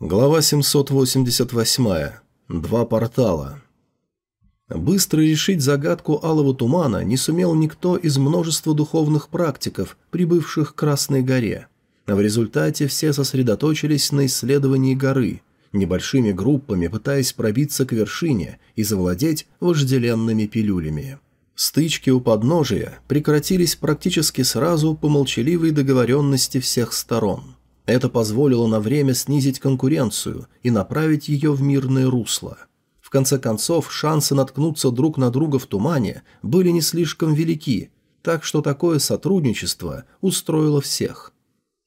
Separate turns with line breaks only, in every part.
Глава 788. Два портала. Быстро решить загадку Алого Тумана не сумел никто из множества духовных практиков, прибывших к Красной горе. В результате все сосредоточились на исследовании горы, небольшими группами пытаясь пробиться к вершине и завладеть вожделенными пилюлями. Стычки у подножия прекратились практически сразу по молчаливой договоренности всех сторон – это позволило на время снизить конкуренцию и направить ее в мирное русло. В конце концов, шансы наткнуться друг на друга в тумане были не слишком велики, так что такое сотрудничество устроило всех.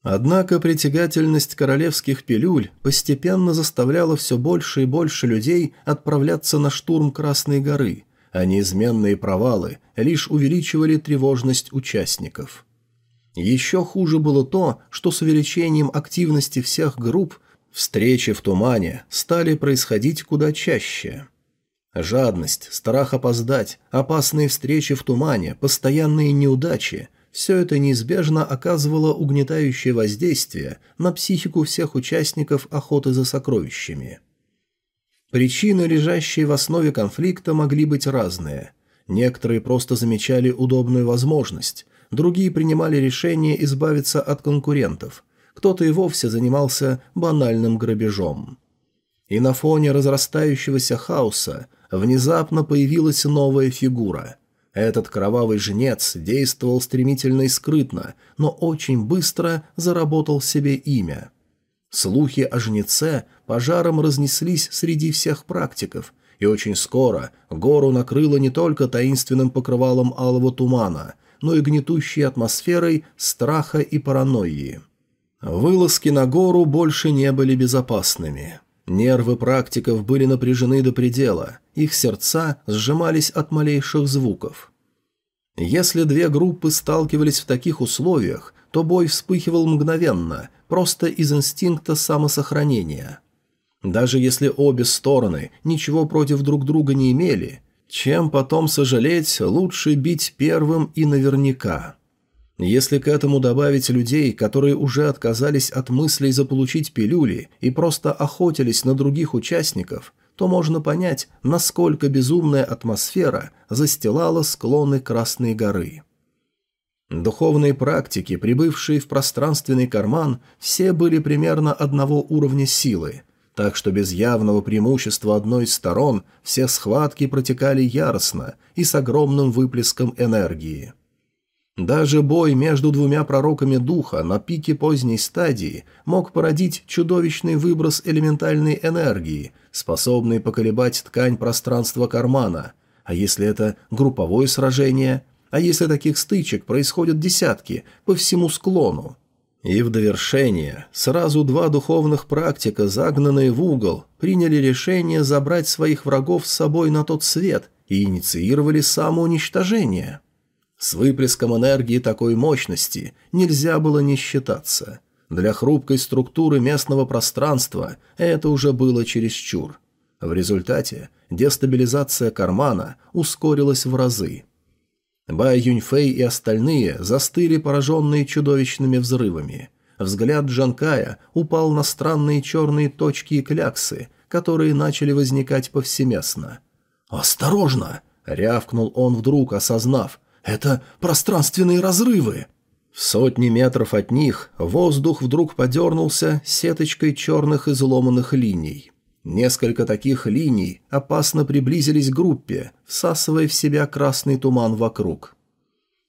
Однако притягательность королевских пилюль постепенно заставляла все больше и больше людей отправляться на штурм Красной горы, а неизменные провалы лишь увеличивали тревожность участников – еще хуже было то, что с увеличением активности всех групп встречи в тумане стали происходить куда чаще. Жадность, страх опоздать, опасные встречи в тумане, постоянные неудачи – все это неизбежно оказывало угнетающее воздействие на психику всех участников охоты за сокровищами. Причины, лежащие в основе конфликта, могли быть разные. Некоторые просто замечали удобную возможность – другие принимали решение избавиться от конкурентов, кто-то и вовсе занимался банальным грабежом. И на фоне разрастающегося хаоса внезапно появилась новая фигура. Этот кровавый жнец действовал стремительно и скрытно, но очень быстро заработал себе имя. Слухи о жнеце пожаром разнеслись среди всех практиков, и очень скоро гору накрыло не только таинственным покрывалом алого тумана – но и гнетущей атмосферой страха и паранойи. Вылазки на гору больше не были безопасными. Нервы практиков были напряжены до предела, их сердца сжимались от малейших звуков. Если две группы сталкивались в таких условиях, то бой вспыхивал мгновенно, просто из инстинкта самосохранения. Даже если обе стороны ничего против друг друга не имели, чем потом сожалеть, лучше бить первым и наверняка. Если к этому добавить людей, которые уже отказались от мыслей заполучить пилюли и просто охотились на других участников, то можно понять, насколько безумная атмосфера застилала склоны Красной горы. Духовные практики, прибывшие в пространственный карман, все были примерно одного уровня силы – так что без явного преимущества одной из сторон все схватки протекали яростно и с огромным выплеском энергии. Даже бой между двумя пророками духа на пике поздней стадии мог породить чудовищный выброс элементальной энергии, способный поколебать ткань пространства кармана. А если это групповое сражение? А если таких стычек происходят десятки по всему склону? И в довершение сразу два духовных практика, загнанные в угол, приняли решение забрать своих врагов с собой на тот свет и инициировали самоуничтожение. С выплеском энергии такой мощности нельзя было не считаться. Для хрупкой структуры местного пространства это уже было чересчур. В результате дестабилизация кармана ускорилась в разы – Бай Юньфэй и остальные застыли, пораженные чудовищными взрывами. Взгляд Джанкая упал на странные черные точки и кляксы, которые начали возникать повсеместно. «Осторожно!» — рявкнул он вдруг, осознав. «Это пространственные разрывы!» В сотни метров от них воздух вдруг подернулся сеточкой черных изломанных линий. Несколько таких линий опасно приблизились к группе, всасывая в себя красный туман вокруг.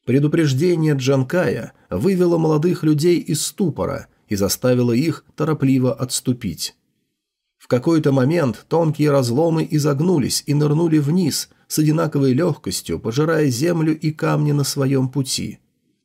Предупреждение Джанкая вывело молодых людей из ступора и заставило их торопливо отступить. В какой-то момент тонкие разломы изогнулись и нырнули вниз, с одинаковой легкостью пожирая землю и камни на своем пути.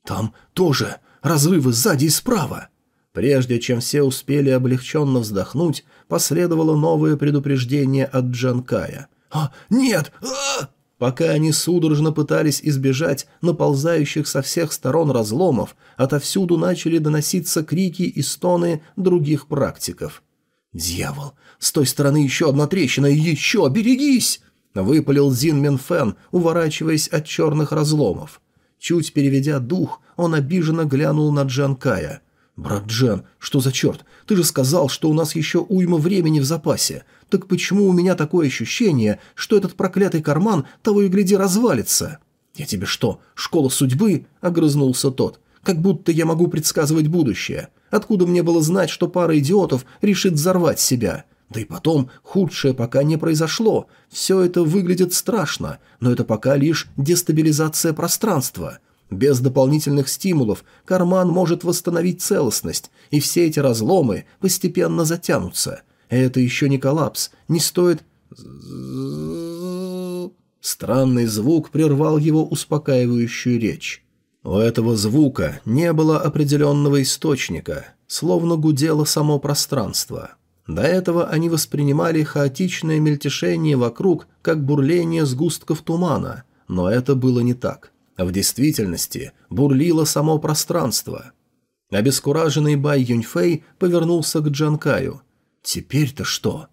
«Там тоже разрывы сзади и справа!» Прежде чем все успели облегченно вздохнуть, последовало новое предупреждение от Джанкая. «А, нет! А!» Пока они судорожно пытались избежать наползающих со всех сторон разломов, отовсюду начали доноситься крики и стоны других практиков. «Дьявол! С той стороны еще одна трещина, еще! Берегись!» Выпалил Зин Минфен, уворачиваясь от черных разломов. Чуть переведя дух, он обиженно глянул на Джанкая. «Брат Джен, что за черт? Ты же сказал, что у нас еще уйма времени в запасе. Так почему у меня такое ощущение, что этот проклятый карман того и гляди развалится?» «Я тебе что, школа судьбы?» – огрызнулся тот. «Как будто я могу предсказывать будущее. Откуда мне было знать, что пара идиотов решит взорвать себя? Да и потом, худшее пока не произошло. Все это выглядит страшно, но это пока лишь дестабилизация пространства. Без дополнительных стимулов карман может восстановить целостность, и все эти разломы постепенно затянутся. Это еще не коллапс, не стоит... Странный звук прервал его успокаивающую речь. У этого звука не было определенного источника, словно гудело само пространство. До этого они воспринимали хаотичное мельтешение вокруг как бурление сгустков тумана, но это было не так. В действительности бурлило само пространство. Обескураженный Бай Юньфэй повернулся к Джанкаю. «Теперь-то что?»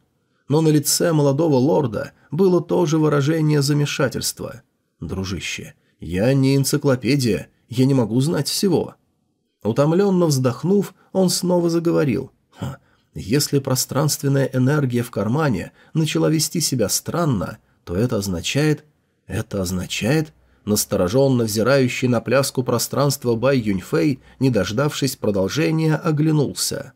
Но на лице молодого лорда было тоже выражение замешательства. «Дружище, я не энциклопедия, я не могу знать всего». Утомленно вздохнув, он снова заговорил. «Ха, если пространственная энергия в кармане начала вести себя странно, то это означает... Это означает... Настороженно взирающий на пляску пространства Бай Юньфэй, не дождавшись продолжения, оглянулся.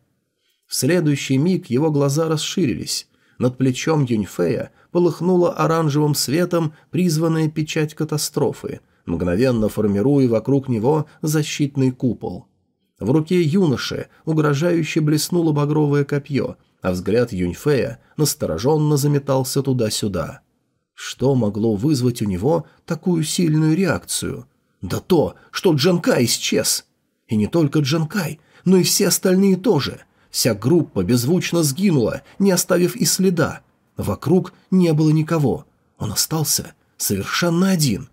В следующий миг его глаза расширились. Над плечом Юньфэя полыхнула оранжевым светом призванная печать катастрофы, мгновенно формируя вокруг него защитный купол. В руке юноши угрожающе блеснуло багровое копье, а взгляд Юньфэя настороженно заметался туда-сюда. Что могло вызвать у него такую сильную реакцию? Да то, что Джанкай исчез. И не только Джанкай, но и все остальные тоже. Вся группа беззвучно сгинула, не оставив и следа. Вокруг не было никого. Он остался совершенно один.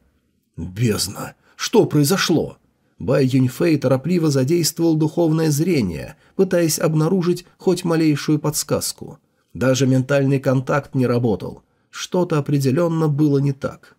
Бездна! Что произошло? Бай Юньфэй торопливо задействовал духовное зрение, пытаясь обнаружить хоть малейшую подсказку. Даже ментальный контакт не работал. Что-то определенно было не так.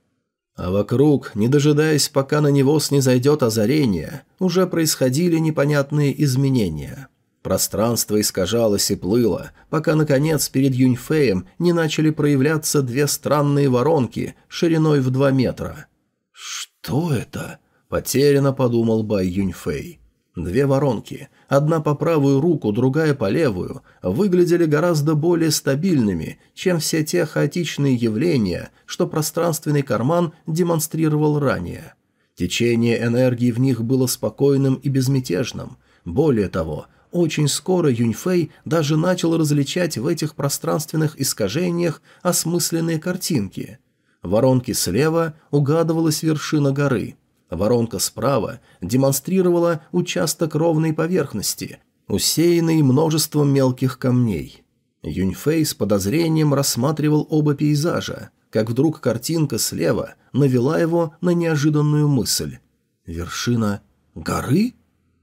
А вокруг, не дожидаясь, пока на него снизойдет озарение, уже происходили непонятные изменения. Пространство искажалось и плыло, пока, наконец, перед Юньфеем не начали проявляться две странные воронки шириной в два метра. «Что это?» Потерянно подумал Бай Юньфэй. Две воронки, одна по правую руку, другая по левую, выглядели гораздо более стабильными, чем все те хаотичные явления, что пространственный карман демонстрировал ранее. Течение энергии в них было спокойным и безмятежным. Более того, очень скоро Юньфэй даже начал различать в этих пространственных искажениях осмысленные картинки. Воронки слева угадывалась вершина горы – Воронка справа демонстрировала участок ровной поверхности, усеянный множеством мелких камней. Юньфэй с подозрением рассматривал оба пейзажа, как вдруг картинка слева навела его на неожиданную мысль. «Вершина горы?»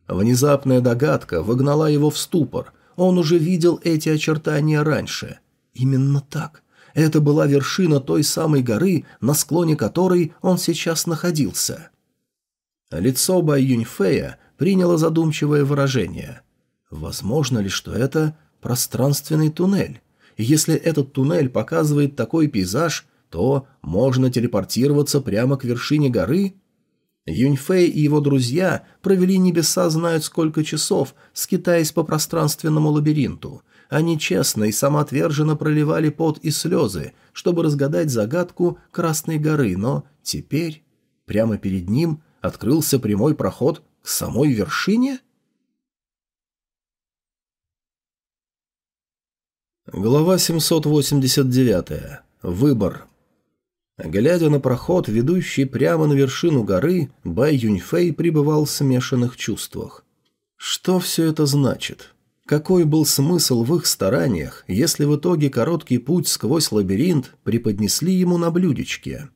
Внезапная догадка выгнала его в ступор. Он уже видел эти очертания раньше. Именно так. Это была вершина той самой горы, на склоне которой он сейчас находился. Лицо Бай Юньфея приняло задумчивое выражение. Возможно ли, что это пространственный туннель? И если этот туннель показывает такой пейзаж, то можно телепортироваться прямо к вершине горы? Юньфэй и его друзья провели небеса знают сколько часов, скитаясь по пространственному лабиринту. Они честно и самоотверженно проливали пот и слезы, чтобы разгадать загадку Красной горы, но теперь прямо перед ним открылся прямой проход к самой вершине? Глава 789. Выбор. Глядя на проход, ведущий прямо на вершину горы, Бай Юньфэй пребывал в смешанных чувствах. Что все это значит? Какой был смысл в их стараниях, если в итоге короткий путь сквозь лабиринт преподнесли ему на блюдечке?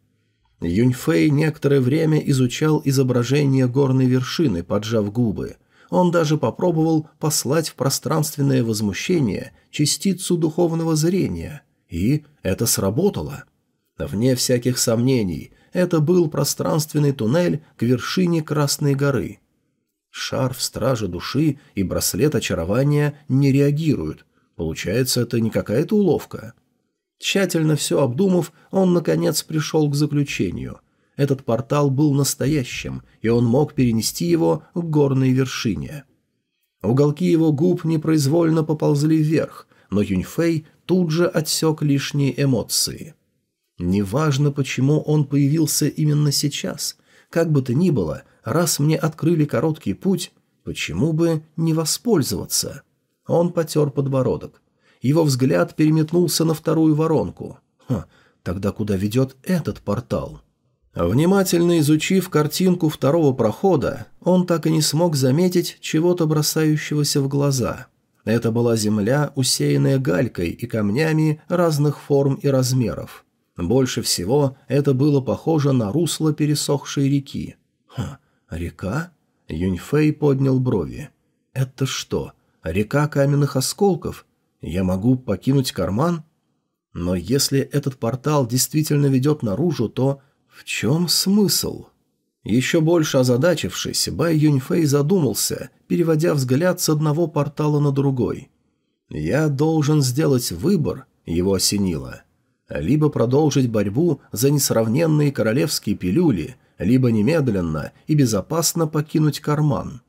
Юньфэй некоторое время изучал изображение горной вершины, поджав губы. Он даже попробовал послать в пространственное возмущение частицу духовного зрения. И это сработало. Вне всяких сомнений, это был пространственный туннель к вершине Красной горы. Шар в души и браслет очарования не реагируют. Получается, это не какая-то уловка. Тщательно все обдумав, он, наконец, пришел к заключению. Этот портал был настоящим, и он мог перенести его к горной вершине. Уголки его губ непроизвольно поползли вверх, но Юньфэй тут же отсек лишние эмоции. Неважно, почему он появился именно сейчас. Как бы то ни было, раз мне открыли короткий путь, почему бы не воспользоваться? Он потер подбородок. Его взгляд переметнулся на вторую воронку. Ха, тогда куда ведет этот портал? Внимательно изучив картинку второго прохода, он так и не смог заметить чего-то бросающегося в глаза. Это была земля, усеянная галькой и камнями разных форм и размеров. Больше всего это было похоже на русло пересохшей реки. «Ха, река?» Юньфэй поднял брови. «Это что, река каменных осколков? Я могу покинуть карман?» Но если этот портал действительно ведет наружу, то в чем смысл? Еще больше озадачившись, Бай Юньфэй задумался, переводя взгляд с одного портала на другой. «Я должен сделать выбор», — его осенило. «Либо продолжить борьбу за несравненные королевские пилюли, либо немедленно и безопасно покинуть карман».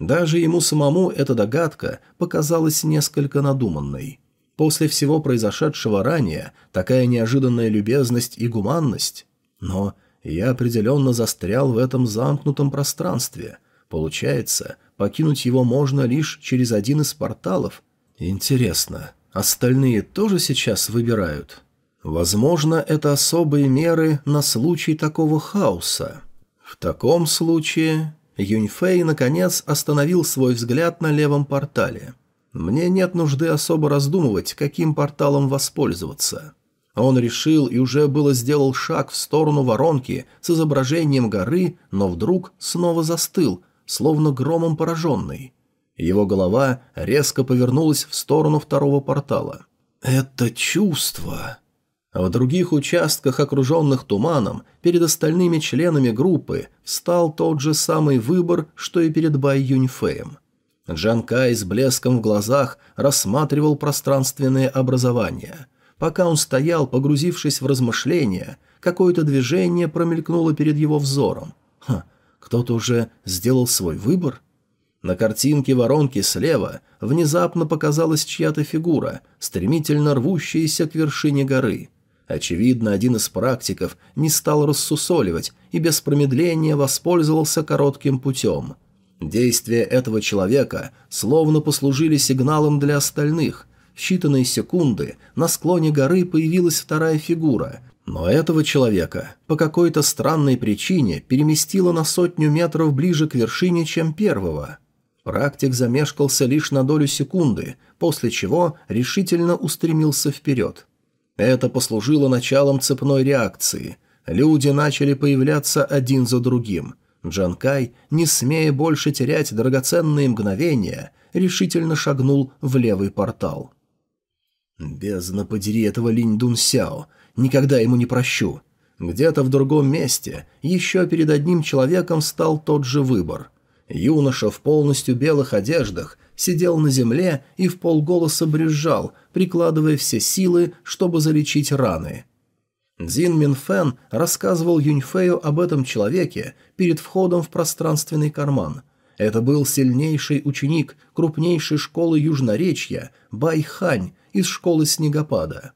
Даже ему самому эта догадка показалась несколько надуманной. После всего произошедшего ранее, такая неожиданная любезность и гуманность но я определенно застрял в этом замкнутом пространстве. Получается, покинуть его можно лишь через один из порталов. Интересно, остальные тоже сейчас выбирают? Возможно, это особые меры на случай такого хаоса. В таком случае... Юньфэй, наконец, остановил свой взгляд на левом портале. «Мне нет нужды особо раздумывать, каким порталом воспользоваться. Он решил и уже было сделал шаг в сторону воронки с изображением горы, но вдруг снова застыл, словно громом пораженный. Его голова резко повернулась в сторону второго портала. «Это чувство!» В других участках, окруженных туманом, перед остальными членами группы встал тот же самый выбор, что и перед Бай Юньфеем. Джан Кай с блеском в глазах рассматривал пространственные образования – Пока он стоял, погрузившись в размышления, какое-то движение промелькнуло перед его взором. Ха, кто-то уже сделал свой выбор? На картинке воронки слева внезапно показалась чья-то фигура, стремительно рвущаяся к вершине горы. Очевидно, один из практиков не стал рассусоливать и без промедления воспользовался коротким путем. Действия этого человека словно послужили сигналом для остальных, считанные секунды на склоне горы появилась вторая фигура, но этого человека по какой-то странной причине переместило на сотню метров ближе к вершине, чем первого. Практик замешкался лишь на долю секунды, после чего решительно устремился вперед. Это послужило началом цепной реакции. Люди начали появляться один за другим. Джанкай, не смея больше терять драгоценные мгновения, решительно шагнул в левый портал. Бездна подери этого Линь Дун Сяо. Никогда ему не прощу. Где-то в другом месте, еще перед одним человеком стал тот же выбор. Юноша в полностью белых одеждах сидел на земле и в полголоса брюзжал, прикладывая все силы, чтобы залечить раны. Дзин Минфен рассказывал Юньфею об этом человеке перед входом в пространственный карман. Это был сильнейший ученик крупнейшей школы Южноречья Байхань, из школы снегопада.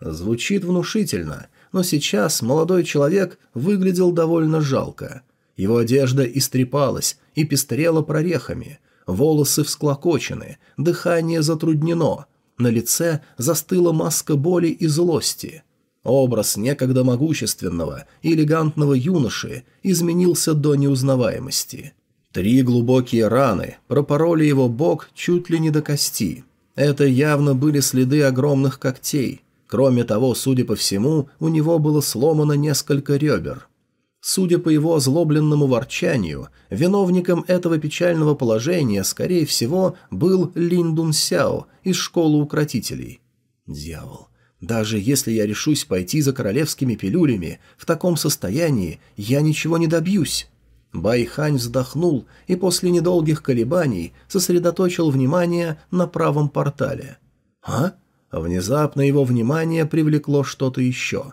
Звучит внушительно, но сейчас молодой человек выглядел довольно жалко. Его одежда истрепалась и пестрела прорехами, волосы всклокочены, дыхание затруднено, на лице застыла маска боли и злости. Образ некогда могущественного элегантного юноши изменился до неузнаваемости. Три глубокие раны пропороли его бок чуть ли не до кости – это явно были следы огромных когтей. Кроме того, судя по всему, у него было сломано несколько ребер. Судя по его озлобленному ворчанию, виновником этого печального положения, скорее всего, был Лин Дун Сяо из школы укротителей. Дьявол. Даже если я решусь пойти за королевскими пилюлями, в таком состоянии я ничего не добьюсь. Байхань вздохнул и после недолгих колебаний сосредоточил внимание на правом портале. «А?» Внезапно его внимание привлекло что-то еще.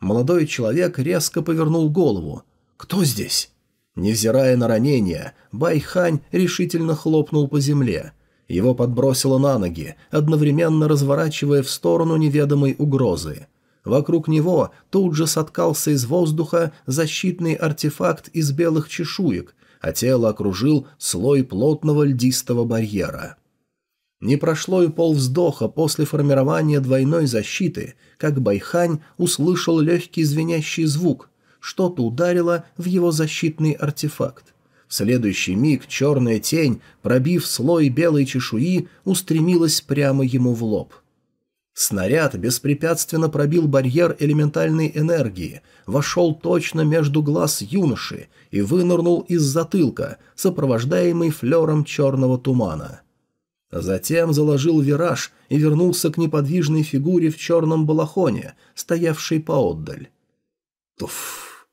Молодой человек резко повернул голову. «Кто здесь?» Невзирая на ранение, Байхань решительно хлопнул по земле. Его подбросило на ноги, одновременно разворачивая в сторону неведомой угрозы. Вокруг него тут же соткался из воздуха защитный артефакт из белых чешуек, а тело окружил слой плотного льдистого барьера. Не прошло и полвздоха после формирования двойной защиты, как Байхань услышал легкий звенящий звук, что-то ударило в его защитный артефакт. В следующий миг черная тень, пробив слой белой чешуи, устремилась прямо ему в лоб. Снаряд беспрепятственно пробил барьер элементальной энергии, вошел точно между глаз юноши и вынырнул из затылка, сопровождаемый флером черного тумана. Затем заложил вираж и вернулся к неподвижной фигуре в черном балахоне, стоявшей поотдаль. Туф!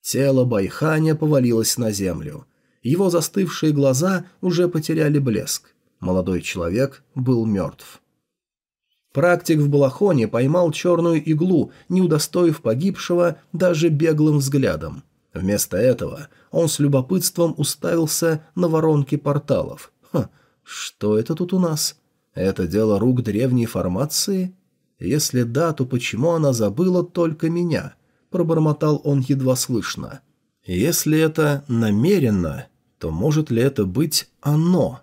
Тело Байханя повалилось на землю. Его застывшие глаза уже потеряли блеск. Молодой человек был мертв. Практик в балахоне поймал черную иглу, не удостоив погибшего даже беглым взглядом. Вместо этого он с любопытством уставился на воронки порталов. «Ха, что это тут у нас? Это дело рук древней формации? Если да, то почему она забыла только меня?» — пробормотал он едва слышно. «Если это намеренно, то может ли это быть оно?»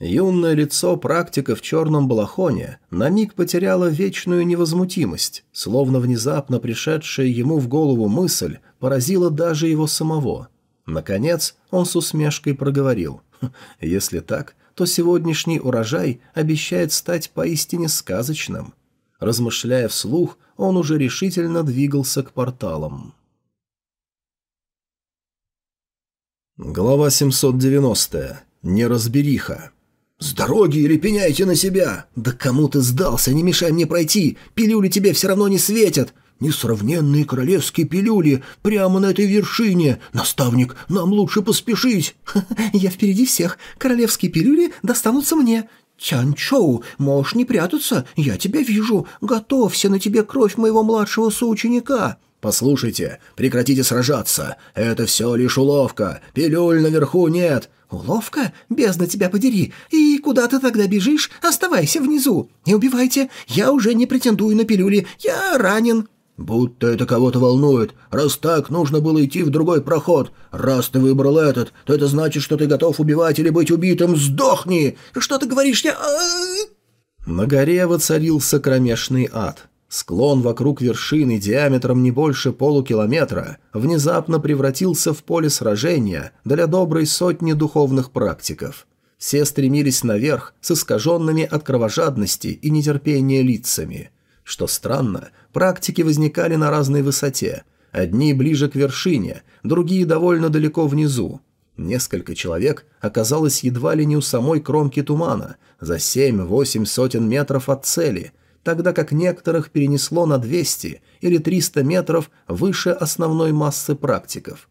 Юное лицо практика в черном балахоне на миг потеряло вечную невозмутимость, словно внезапно пришедшая ему в голову мысль поразила даже его самого. Наконец он с усмешкой проговорил. «Хм, «Если так, то сегодняшний урожай обещает стать поистине сказочным». Размышляя вслух, он уже решительно двигался к порталам. Глава 790. Неразбериха. «С дороги или пеняйте на себя! Да кому ты сдался, не мешай мне пройти! Пилюли тебе все равно не светят! Несравненные королевские пилюли прямо на этой вершине! Наставник, нам лучше поспешить!»
«Я впереди всех! Королевские пилюли достанутся мне! «Чан-Чоу, можешь не прятаться, я тебя вижу. Готовься, на тебе кровь моего младшего соученика».
«Послушайте, прекратите сражаться. Это все лишь уловка. Пилюль наверху нет».
«Уловка? Бездна тебя подери. И куда ты тогда бежишь? Оставайся внизу. Не убивайте. Я уже не претендую на пилюли. Я ранен».
«Будто это кого-то волнует. Раз так, нужно было идти в другой проход. Раз ты выбрал этот, то это значит, что ты готов убивать или быть убитым. Сдохни!»
«Что ты говоришь? Я...»
На горе воцарился кромешный ад. Склон вокруг вершины диаметром не больше полукилометра внезапно превратился в поле сражения для доброй сотни духовных практиков. Все стремились наверх с искаженными от кровожадности и нетерпения лицами – что странно, практики возникали на разной высоте. Одни ближе к вершине, другие довольно далеко внизу. Несколько человек оказалось едва ли не у самой кромки тумана, за семь-восемь сотен метров от цели, тогда как некоторых перенесло на 200 или 300 метров выше основной массы практиков.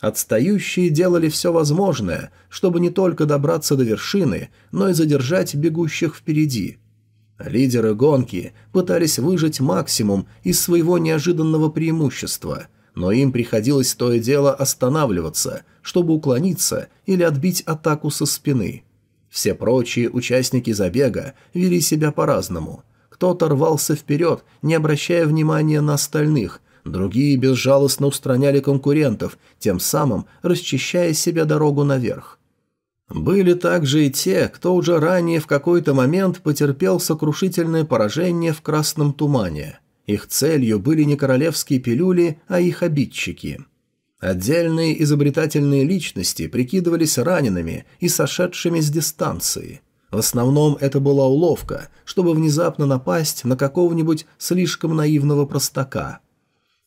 Отстающие делали все возможное, чтобы не только добраться до вершины, но и задержать бегущих впереди – Лидеры гонки пытались выжать максимум из своего неожиданного преимущества, но им приходилось то и дело останавливаться, чтобы уклониться или отбить атаку со спины. Все прочие участники забега вели себя по-разному. Кто-то рвался вперед, не обращая внимания на остальных, другие безжалостно устраняли конкурентов, тем самым расчищая себе дорогу наверх. Были также и те, кто уже ранее в какой-то момент потерпел сокрушительное поражение в красном тумане. Их целью были не королевские пилюли, а их обидчики. Отдельные изобретательные личности прикидывались ранеными и сошедшими с дистанции. В основном это была уловка, чтобы внезапно напасть на какого-нибудь слишком наивного простака –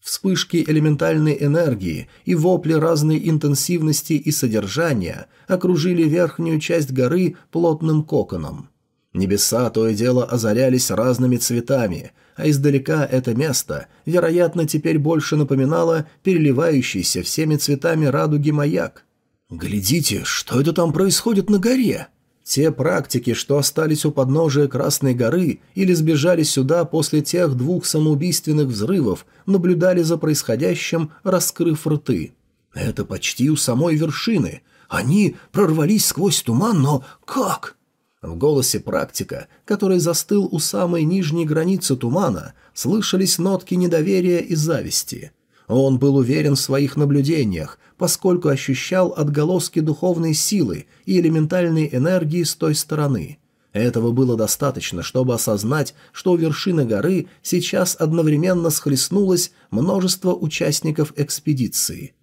Вспышки элементальной энергии и вопли разной интенсивности и содержания окружили верхнюю часть горы плотным коконом. Небеса то и дело озарялись разными цветами, а издалека это место, вероятно, теперь больше напоминало переливающийся всеми цветами радуги маяк. «Глядите, что это там происходит на горе?» Те практики, что остались у подножия Красной горы или сбежали сюда после тех двух самоубийственных взрывов, наблюдали за происходящим, раскрыв рты. Это почти у самой вершины. Они прорвались сквозь туман, но как? В голосе практика, который застыл у самой нижней границы тумана, слышались нотки недоверия и зависти. Он был уверен в своих наблюдениях, поскольку ощущал отголоски духовной силы и элементальной энергии с той стороны. Этого было достаточно, чтобы осознать, что у вершины горы сейчас одновременно схлестнулось множество участников экспедиции.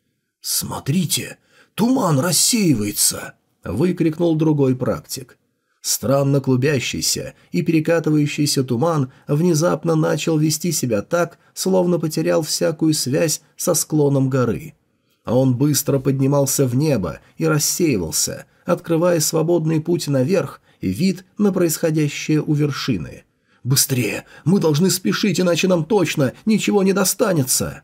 «Смотрите, туман рассеивается!» — выкрикнул другой практик. Странно клубящийся и перекатывающийся туман внезапно начал вести себя так, словно потерял всякую связь со склоном горы. А он быстро поднимался в небо и рассеивался, открывая свободный путь наверх и вид на происходящее у вершины. «Быстрее! Мы должны спешить, иначе нам точно ничего не достанется!»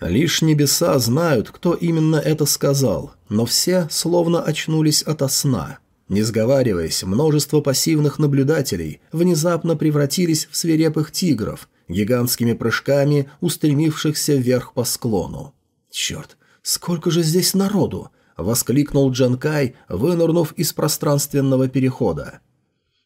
Лишь небеса знают, кто именно это сказал, но все словно очнулись ото сна – не сговариваясь, множество пассивных наблюдателей внезапно превратились в свирепых тигров, гигантскими прыжками устремившихся вверх по склону. «Черт, сколько же здесь народу!» — воскликнул Джанкай, вынырнув из пространственного перехода.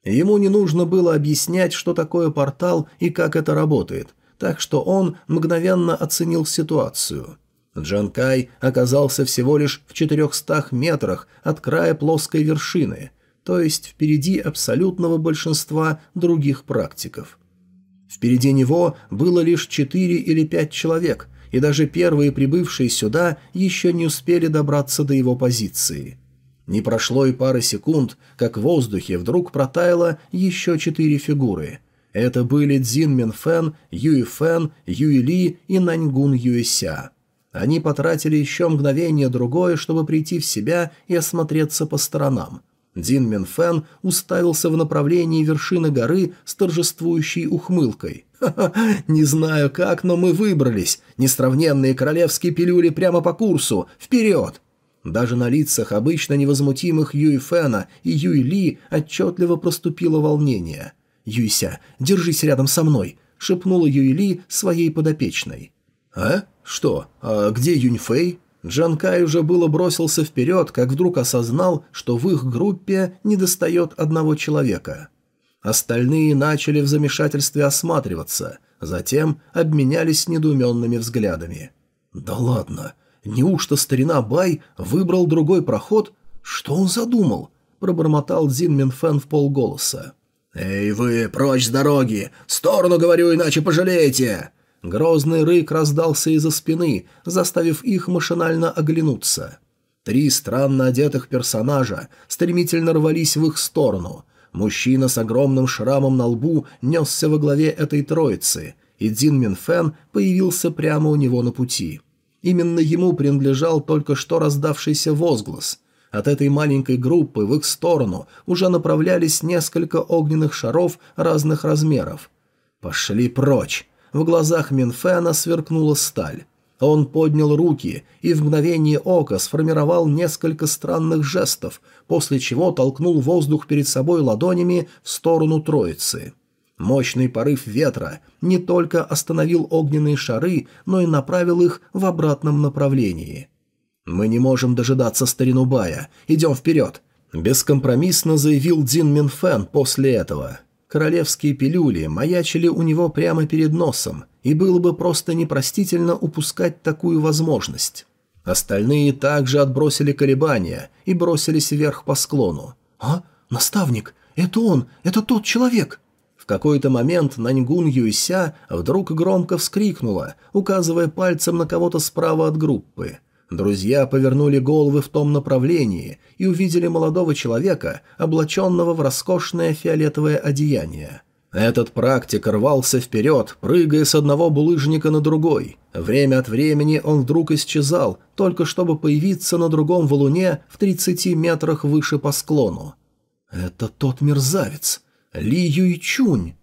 Ему не нужно было объяснять, что такое портал и как это работает, так что он мгновенно оценил ситуацию — Джанкай оказался всего лишь в 400 метрах от края плоской вершины, то есть впереди абсолютного большинства других практиков. Впереди него было лишь четыре или пять человек, и даже первые прибывшие сюда еще не успели добраться до его позиции. Не прошло и пары секунд, как в воздухе вдруг протаяло еще четыре фигуры. Это были Цзин Минфен, Юй Фэн, Юй Ли и Наньгун Юэся. Они потратили еще мгновение другое, чтобы прийти в себя и осмотреться по сторонам. Дин Минфен уставился в направлении вершины горы с торжествующей ухмылкой. «Ха-ха, не знаю как, но мы выбрались. Несравненные королевские пилюли прямо по курсу. Вперед!» Даже на лицах обычно невозмутимых Юй Фэна и Юй Ли отчетливо проступило волнение. «Юйся, держись рядом со мной», — шепнула Юй Ли своей подопечной. «А?» «Что? А где Юньфэй?» Джан Кай уже было бросился вперед, как вдруг осознал, что в их группе недостает одного человека. Остальные начали в замешательстве осматриваться, затем обменялись недоуменными взглядами. «Да ладно! Неужто старина Бай выбрал другой проход? Что он задумал?» – пробормотал Дзин Минфен в полголоса. «Эй вы, прочь с дороги! В сторону, говорю, иначе пожалеете!» Грозный рык раздался из-за спины, заставив их машинально оглянуться. Три странно одетых персонажа стремительно рвались в их сторону. Мужчина с огромным шрамом на лбу несся во главе этой троицы, и Дин Минфен появился прямо у него на пути. Именно ему принадлежал только что раздавшийся возглас. От этой маленькой группы в их сторону уже направлялись несколько огненных шаров разных размеров. «Пошли прочь!» В глазах Минфена сверкнула сталь. Он поднял руки и в мгновение ока сформировал несколько странных жестов, после чего толкнул воздух перед собой ладонями в сторону троицы. Мощный порыв ветра не только остановил огненные шары, но и направил их в обратном направлении. «Мы не можем дожидаться старину Бая. Идем вперед!» Бескомпромиссно заявил Дин Минфен после этого. Королевские пилюли маячили у него прямо перед носом, и было бы просто непростительно упускать такую возможность. Остальные также отбросили колебания и бросились вверх по склону. «А? Наставник! Это он! Это тот человек!» В какой-то момент Наньгун Юйся вдруг громко вскрикнула, указывая пальцем на кого-то справа от группы. Друзья повернули головы в том направлении и увидели молодого человека, облаченного в роскошное фиолетовое одеяние. Этот практик рвался вперед, прыгая с одного булыжника на другой. Время от времени он вдруг исчезал, только чтобы появиться на другом валуне в 30 метрах выше по склону. «Это тот мерзавец. Ли Юйчунь.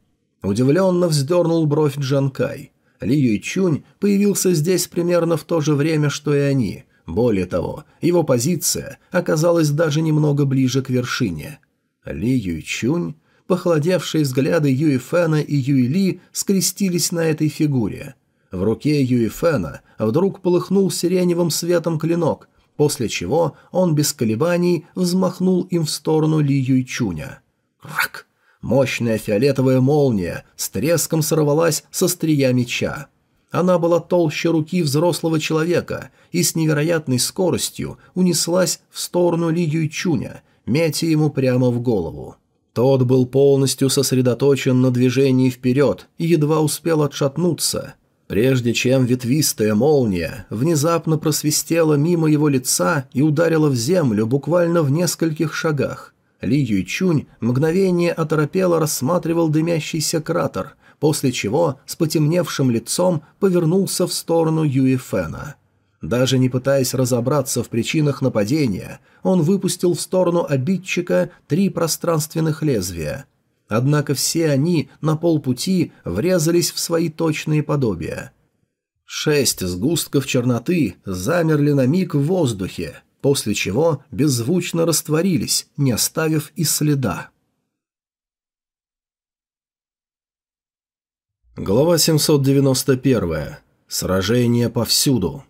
Удивленно вздернул бровь Джанкай. Ли Юйчунь появился здесь примерно в то же время, что и они. Более того, его позиция оказалась даже немного ближе к вершине. Ли Юйчунь, похолодевшие взгляды Юи Фэна и Юи Ли скрестились на этой фигуре. В руке Юи Фэна вдруг полыхнул сиреневым светом клинок, после чего он без колебаний взмахнул им в сторону Ли Юйчуня. Рак! Мощная фиолетовая молния с треском сорвалась со стрия меча. Она была толще руки взрослого человека и с невероятной скоростью унеслась в сторону Ли Юйчуня, метя ему прямо в голову. Тот был полностью сосредоточен на движении вперед и едва успел отшатнуться, прежде чем ветвистая молния внезапно просвистела мимо его лица и ударила в землю буквально в нескольких шагах. Ли Юйчунь мгновение оторопело рассматривал дымящийся кратер, после чего с потемневшим лицом повернулся в сторону Юи Фэна. Даже не пытаясь разобраться в причинах нападения, он выпустил в сторону обидчика три пространственных лезвия. Однако все они на полпути врезались в свои точные подобия. Шесть сгустков черноты замерли на миг в воздухе, после чего беззвучно растворились, не оставив и следа. Глава 791. Сражение повсюду.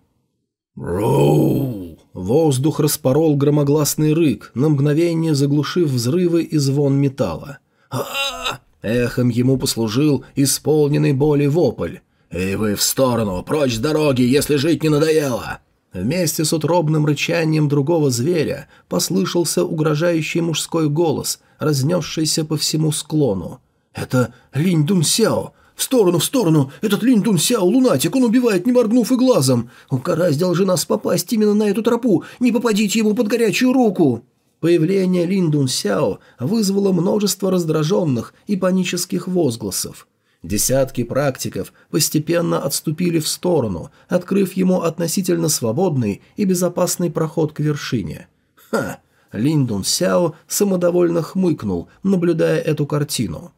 Роу! Воздух распорол громогласный рык, на мгновение заглушив взрывы и звон металла. а, Эхом ему послужил исполненный боли вопль. «Эй вы в сторону, прочь с дороги, если жить не надоело!» Вместе с утробным рычанием другого зверя послышался угрожающий мужской голос, разнесшийся по всему склону. «Это Линь Дун Сяо! В сторону, в сторону! Этот Линь Дун Сяо лунатик, он убивает, не моргнув и глазом! Угораздил же нас попасть именно на эту тропу! Не попадите ему под горячую руку!» Появление Линь Дун Сяо вызвало множество раздраженных и панических возгласов. Десятки практиков постепенно отступили в сторону, открыв ему относительно свободный и безопасный проход к вершине. Ха! Линдун Сяо самодовольно хмыкнул, наблюдая эту картину.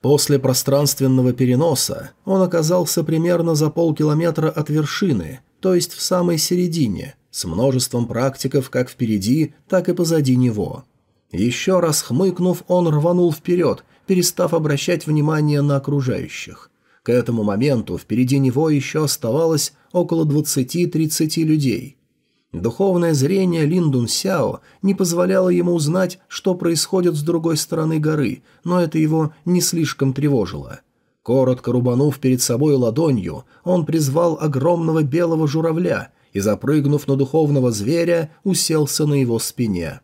После пространственного переноса он оказался примерно за полкилометра от вершины, то есть в самой середине, с множеством практиков как впереди, так и позади него. Еще раз хмыкнув, он рванул вперед, перестав обращать внимание на окружающих. К этому моменту впереди него еще оставалось около 20-30 людей. Духовное зрение Линдун Сяо не позволяло ему узнать, что происходит с другой стороны горы, но это его не слишком тревожило. Коротко рубанув перед собой ладонью, он призвал огромного белого журавля и, запрыгнув на духовного зверя, уселся на его спине.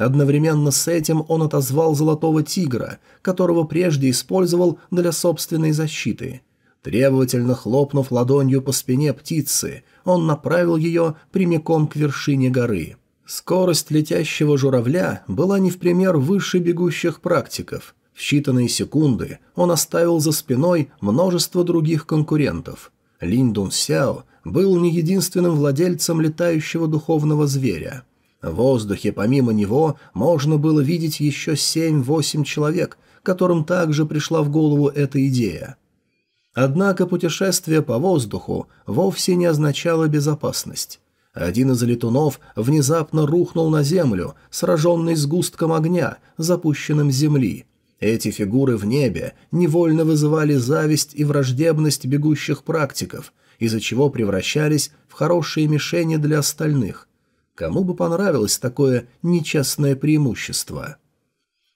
Одновременно с этим он отозвал золотого тигра, которого прежде использовал для собственной защиты. Требовательно хлопнув ладонью по спине птицы, он направил ее прямиком к вершине горы. Скорость летящего журавля была не в пример выше бегущих практиков. В считанные секунды он оставил за спиной множество других конкурентов. Линь Дун Сяо был не единственным владельцем летающего духовного зверя – в воздухе помимо него можно было видеть еще семь-восемь человек, которым также пришла в голову эта идея. Однако путешествие по воздуху вовсе не означало безопасность. Один из летунов внезапно рухнул на землю, сраженный сгустком огня, запущенным земли. Эти фигуры в небе невольно вызывали зависть и враждебность бегущих практиков, из-за чего превращались в хорошие мишени для остальных, Кому бы понравилось такое нечестное преимущество?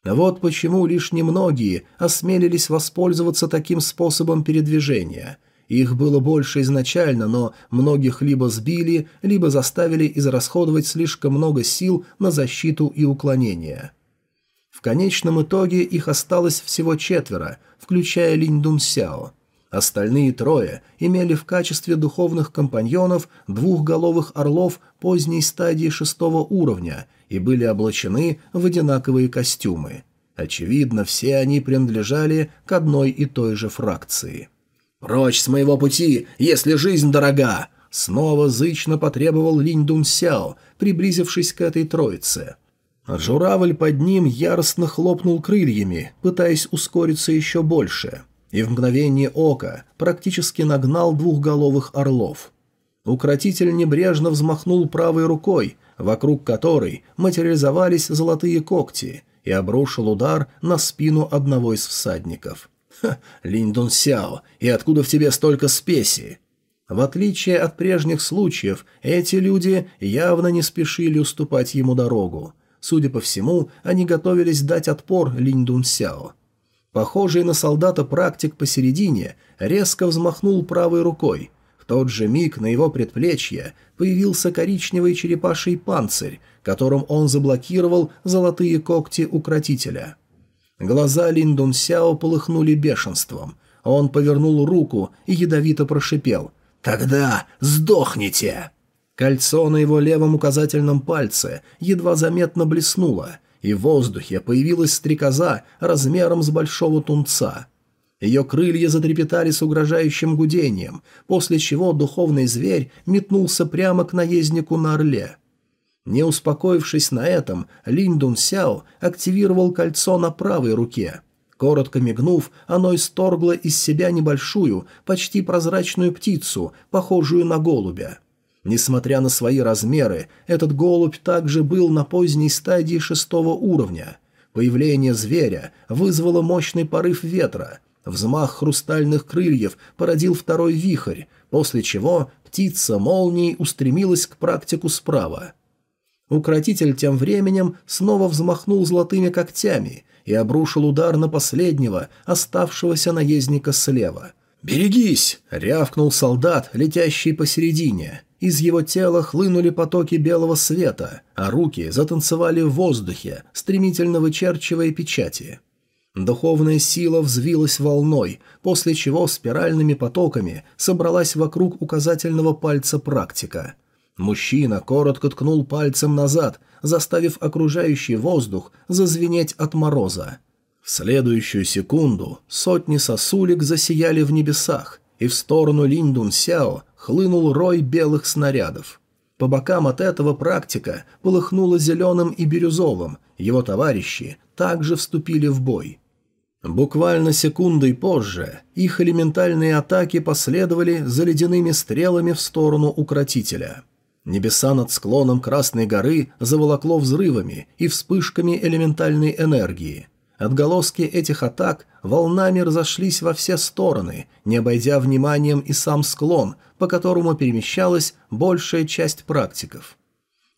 Вот почему лишь немногие осмелились воспользоваться таким способом передвижения. Их было больше изначально, но многих либо сбили, либо заставили израсходовать слишком много сил на защиту и уклонение. В конечном итоге их осталось всего четверо, включая Линь Дун Сяо – Остальные трое имели в качестве духовных компаньонов двухголовых орлов поздней стадии шестого уровня и были облачены в одинаковые костюмы. Очевидно, все они принадлежали к одной и той же фракции. «Прочь с моего пути, если жизнь дорога!» Снова зычно потребовал Линь Дун Сяо, приблизившись к этой троице. Журавль под ним яростно хлопнул крыльями, пытаясь ускориться еще больше, и в мгновение ока практически нагнал двухголовых орлов. Укротитель небрежно взмахнул правой рукой, вокруг которой материализовались золотые когти, и обрушил удар на спину одного из всадников. «Ха, Линь Сяо, и откуда в тебе столько спеси?» В отличие от прежних случаев, эти люди явно не спешили уступать ему дорогу. Судя по всему, они готовились дать отпор Линь Сяо. Похожий на солдата практик посередине резко взмахнул правой рукой. В тот же миг на его предплечье появился коричневый черепаший панцирь, которым он заблокировал золотые когти укротителя. Глаза Линдун Сяо полыхнули бешенством. Он повернул руку и ядовито прошипел «Тогда сдохните!» Кольцо на его левом указательном пальце едва заметно блеснуло, и в воздухе появилась стрекоза размером с большого тунца. Ее крылья затрепетали с угрожающим гудением, после чего духовный зверь метнулся прямо к наезднику на орле. Не успокоившись на этом, Линь Дун Сяо активировал кольцо на правой руке. Коротко мигнув, оно исторгло из себя небольшую, почти прозрачную птицу, похожую на голубя. Несмотря на свои размеры, этот голубь также был на поздней стадии шестого уровня. Появление зверя вызвало мощный порыв ветра. Взмах хрустальных крыльев породил второй вихрь, после чего птица молнией устремилась к практику справа. Укротитель тем временем снова взмахнул золотыми когтями и обрушил удар на последнего, оставшегося наездника слева. «Берегись!» — рявкнул солдат, летящий посередине. Из его тела хлынули потоки белого света, а руки затанцевали в воздухе, стремительно вычерчивая печати. Духовная сила взвилась волной, после чего спиральными потоками собралась вокруг указательного пальца практика. Мужчина коротко ткнул пальцем назад, заставив окружающий воздух зазвенеть от мороза. В следующую секунду сотни сосулек засияли в небесах, и в сторону Линдун Сяо хлынул рой белых снарядов. По бокам от этого практика полыхнуло зеленым и бирюзовым, его товарищи также вступили в бой. Буквально секундой позже их элементальные атаки последовали за ледяными стрелами в сторону укротителя. Небеса над склоном Красной горы заволокло взрывами и вспышками элементальной энергии – Отголоски этих атак волнами разошлись во все стороны, не обойдя вниманием и сам склон, по которому перемещалась большая часть практиков.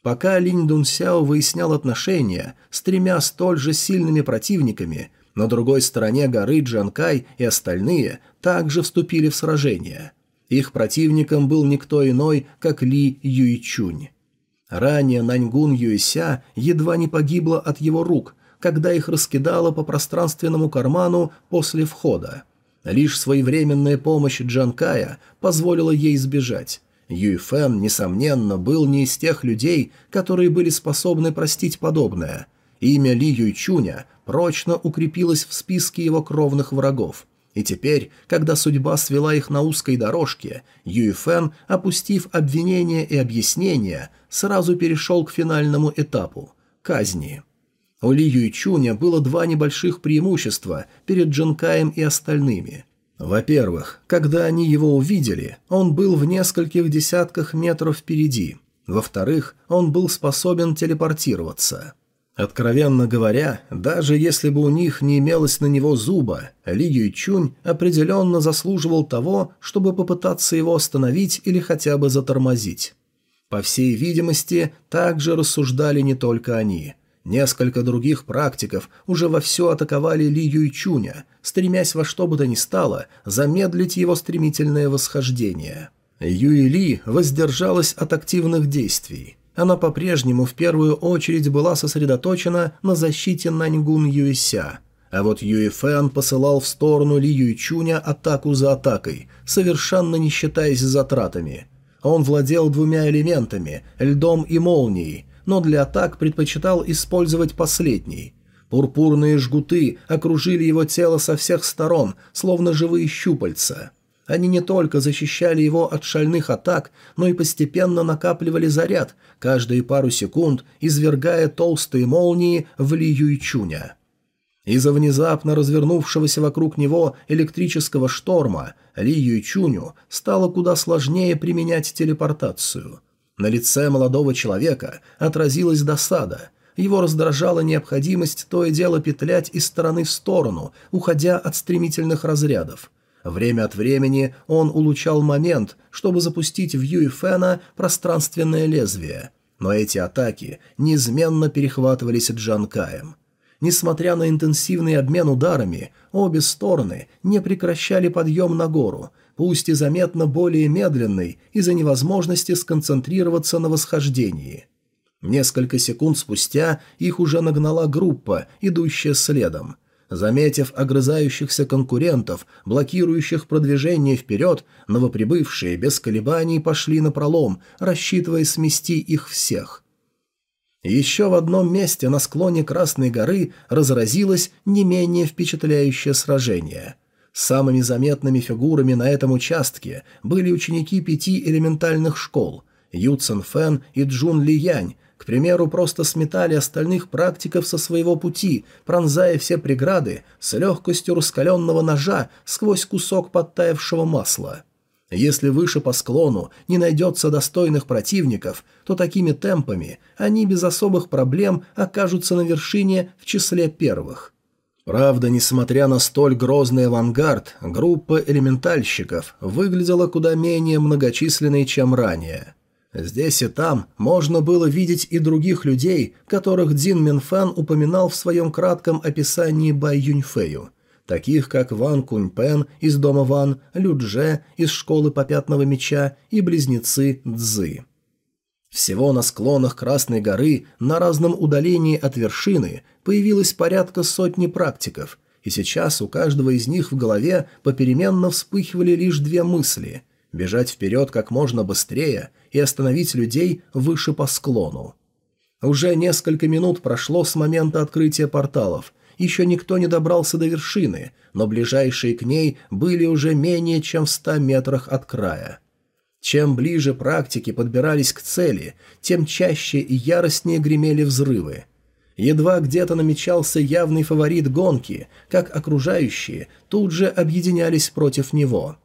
Пока Линь Дун Сяо выяснял отношения с тремя столь же сильными противниками, на другой стороне горы Джанкай и остальные также вступили в сражение. Их противником был никто иной, как Ли Юйчунь. Ранее Наньгун Юйся едва не погибла от его рук – когда их раскидало по пространственному карману после входа. Лишь своевременная помощь Джанкая позволила ей сбежать. Юйфэн, несомненно, был не из тех людей, которые были способны простить подобное. Имя Ли Юйчуня прочно укрепилось в списке его кровных врагов. И теперь, когда судьба свела их на узкой дорожке, Юйфэн, опустив обвинения и объяснения, сразу перешел к финальному этапу – казни. У Ли Юйчуня было два небольших преимущества перед Джинкаем и остальными. Во-первых, когда они его увидели, он был в нескольких десятках метров впереди. Во-вторых, он был способен телепортироваться. Откровенно говоря, даже если бы у них не имелось на него зуба, Ли Юйчунь определенно заслуживал того, чтобы попытаться его остановить или хотя бы затормозить. По всей видимости, так же рассуждали не только они – Несколько других практиков уже вовсю атаковали Ли Юйчуня, стремясь во что бы то ни стало замедлить его стремительное восхождение. Юй Ли воздержалась от активных действий. Она по-прежнему в первую очередь была сосредоточена на защите Наньгун Юйся. А вот Юй Фэн посылал в сторону Ли Юйчуня атаку за атакой, совершенно не считаясь затратами. Он владел двумя элементами – льдом и молнией – но для атак предпочитал использовать последний. Пурпурные жгуты окружили его тело со всех сторон, словно живые щупальца. Они не только защищали его от шальных атак, но и постепенно накапливали заряд, каждые пару секунд извергая толстые молнии в Ли Юйчуня. Из-за внезапно развернувшегося вокруг него электрического шторма Ли Юйчуню стало куда сложнее применять телепортацию. На лице молодого человека отразилась досада. Его раздражала необходимость то и дело петлять из стороны в сторону, уходя от стремительных разрядов. Время от времени он улучшал момент, чтобы запустить в Юйфена пространственное лезвие. Но эти атаки неизменно перехватывались Джанкаем. Несмотря на интенсивный обмен ударами, обе стороны не прекращали подъем на гору, пусть и заметно более медленный из-за невозможности сконцентрироваться на восхождении. Несколько секунд спустя их уже нагнала группа, идущая следом. Заметив огрызающихся конкурентов, блокирующих продвижение вперед, новоприбывшие без колебаний пошли на пролом, рассчитывая смести их всех. Еще в одном месте на склоне Красной горы разразилось не менее впечатляющее сражение. Самыми заметными фигурами на этом участке были ученики пяти элементальных школ – Ю Цен Фэн и Джун Ли Янь, к примеру, просто сметали остальных практиков со своего пути, пронзая все преграды с легкостью раскаленного ножа сквозь кусок подтаявшего масла. Если выше по склону не найдется достойных противников, то такими темпами они без особых проблем окажутся на вершине в числе первых. Правда, несмотря на столь грозный авангард, группа элементальщиков выглядела куда менее многочисленной, чем ранее. Здесь и там можно было видеть и других людей, которых Дин Минфан упоминал в своем кратком описании Бай Юньфэю – таких как Ван Куньпен из дома Ван, Лю Дже из школы попятного меча и близнецы Цзы. Всего на склонах Красной горы на разном удалении от вершины появилось порядка сотни практиков, и сейчас у каждого из них в голове попеременно вспыхивали лишь две мысли – бежать вперед как можно быстрее и остановить людей выше по склону. Уже несколько минут прошло с момента открытия порталов, еще никто не добрался до вершины, но ближайшие к ней были уже менее чем в ста метрах от края. Чем ближе практики подбирались к цели, тем чаще и яростнее гремели взрывы. Едва где-то намечался явный фаворит гонки, как окружающие тут же объединялись против него.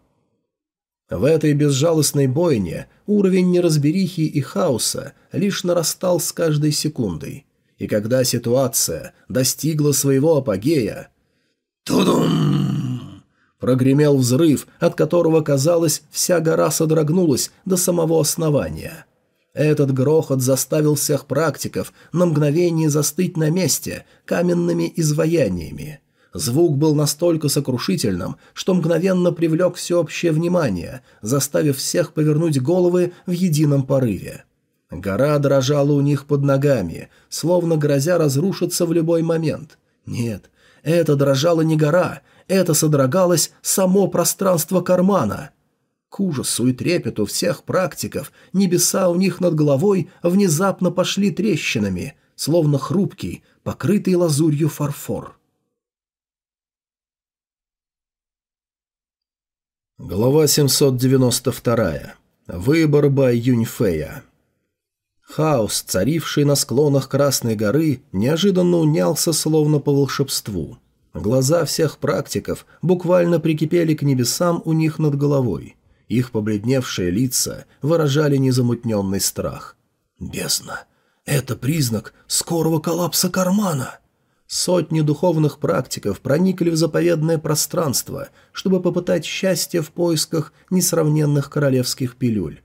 В этой безжалостной бойне уровень неразберихи и хаоса лишь нарастал с каждой секундой – и когда ситуация достигла своего апогея... «Тудум!» Прогремел взрыв, от которого, казалось, вся гора содрогнулась до самого основания. Этот грохот заставил всех практиков на мгновение застыть на месте каменными изваяниями. Звук был настолько сокрушительным, что мгновенно привлек всеобщее внимание, заставив всех повернуть головы в едином порыве. Гора дрожала у них под ногами, словно грозя разрушиться в любой момент. Нет, это дрожала не гора, это содрогалось само пространство кармана. К ужасу и трепету всех практиков небеса у них над головой внезапно пошли трещинами, словно хрупкий, покрытый лазурью фарфор. Глава 792. Выбор Бай Юньфея. Хаос, царивший на склонах Красной горы, неожиданно унялся словно по волшебству. Глаза всех практиков буквально прикипели к небесам у них над головой. Их побледневшие лица выражали незамутненный страх. «Бездна! Это признак скорого коллапса кармана!» Сотни духовных практиков проникли в заповедное пространство, чтобы попытать счастье в поисках несравненных королевских пилюль.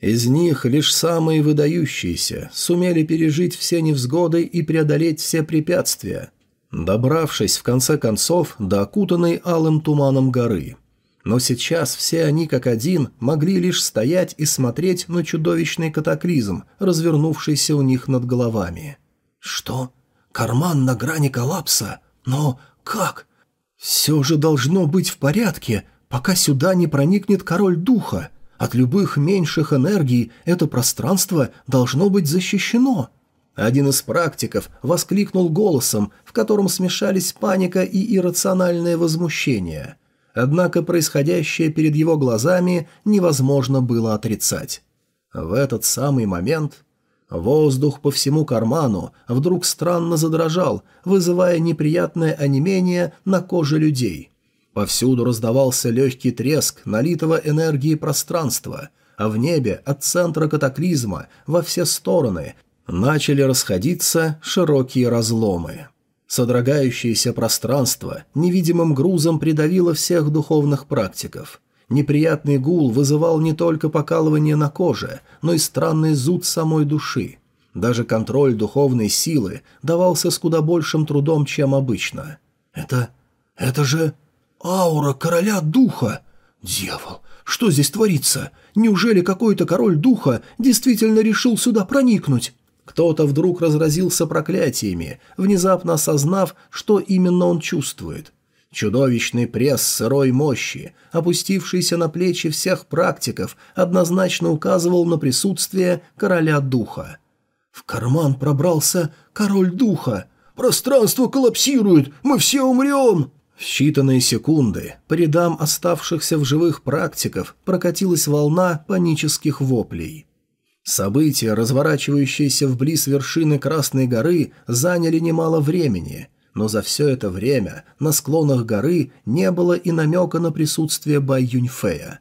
Из них лишь самые выдающиеся сумели пережить все невзгоды и преодолеть все препятствия, добравшись в конце концов до окутанной алым туманом горы. Но сейчас все они как один могли лишь стоять и смотреть на чудовищный катаклизм, развернувшийся у них над головами. «Что? Карман на грани коллапса? Но как? Все же должно быть в порядке, пока сюда не проникнет король духа», от любых меньших энергий это пространство должно быть защищено. Один из практиков воскликнул голосом, в котором смешались паника и иррациональное возмущение. Однако происходящее перед его глазами невозможно было отрицать. В этот самый момент воздух по всему карману вдруг странно задрожал, вызывая неприятное онемение на коже людей. Повсюду раздавался легкий треск налитого энергии пространства, а в небе от центра катаклизма во все стороны начали расходиться широкие разломы. Содрогающееся пространство невидимым грузом придавило всех духовных практиков. Неприятный гул вызывал не только покалывание на коже, но и странный зуд самой души. Даже контроль духовной силы давался с куда большим трудом, чем обычно. «Это... это же аура короля духа! Дьявол, что здесь творится? Неужели какой-то король духа действительно решил сюда проникнуть?» Кто-то вдруг разразился проклятиями, внезапно осознав, что именно он чувствует. Чудовищный пресс сырой мощи, опустившийся на плечи всех практиков, однозначно указывал на присутствие короля духа. В карман пробрался король духа. «Пространство коллапсирует! Мы все умрем!» В считанные секунды по рядам оставшихся в живых практиков прокатилась волна панических воплей. События, разворачивающиеся вблиз вершины Красной горы, заняли немало времени, но за все это время на склонах горы не было и намека на присутствие Бай Юньфея.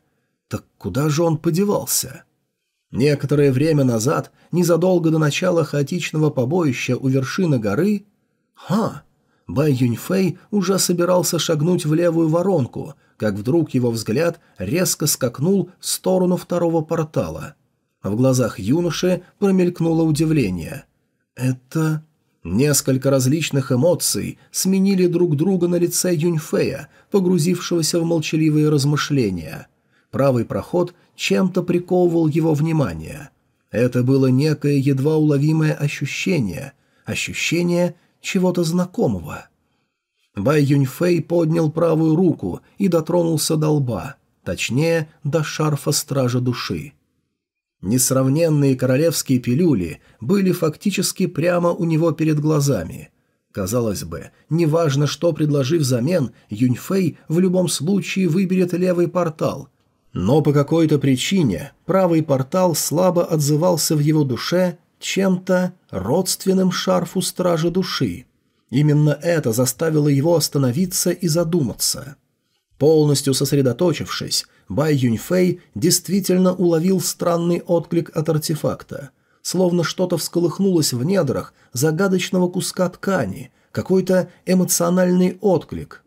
Так куда же он подевался? Некоторое время назад, незадолго до начала хаотичного побоища у вершины горы... Ха! Бай Юньфэй уже собирался шагнуть в левую воронку, как вдруг его взгляд резко скакнул в сторону второго портала – в глазах юноши промелькнуло удивление. «Это...» Несколько различных эмоций сменили друг друга на лице Юньфея, погрузившегося в молчаливые размышления. Правый проход чем-то приковывал его внимание. Это было некое едва уловимое ощущение, ощущение чего-то знакомого. Бай Юньфэй поднял правую руку и дотронулся до лба, точнее, до шарфа стража души. Несравненные королевские пилюли были фактически прямо у него перед глазами. Казалось бы, неважно, что предложив взамен, Юньфэй в любом случае выберет левый портал. Но по какой-то причине правый портал слабо отзывался в его душе чем-то родственным шарфу Стража Души. Именно это заставило его остановиться и задуматься. Полностью сосредоточившись, Бай Юньфэй действительно уловил странный отклик от артефакта. Словно что-то всколыхнулось в недрах загадочного куска ткани, какой-то эмоциональный отклик.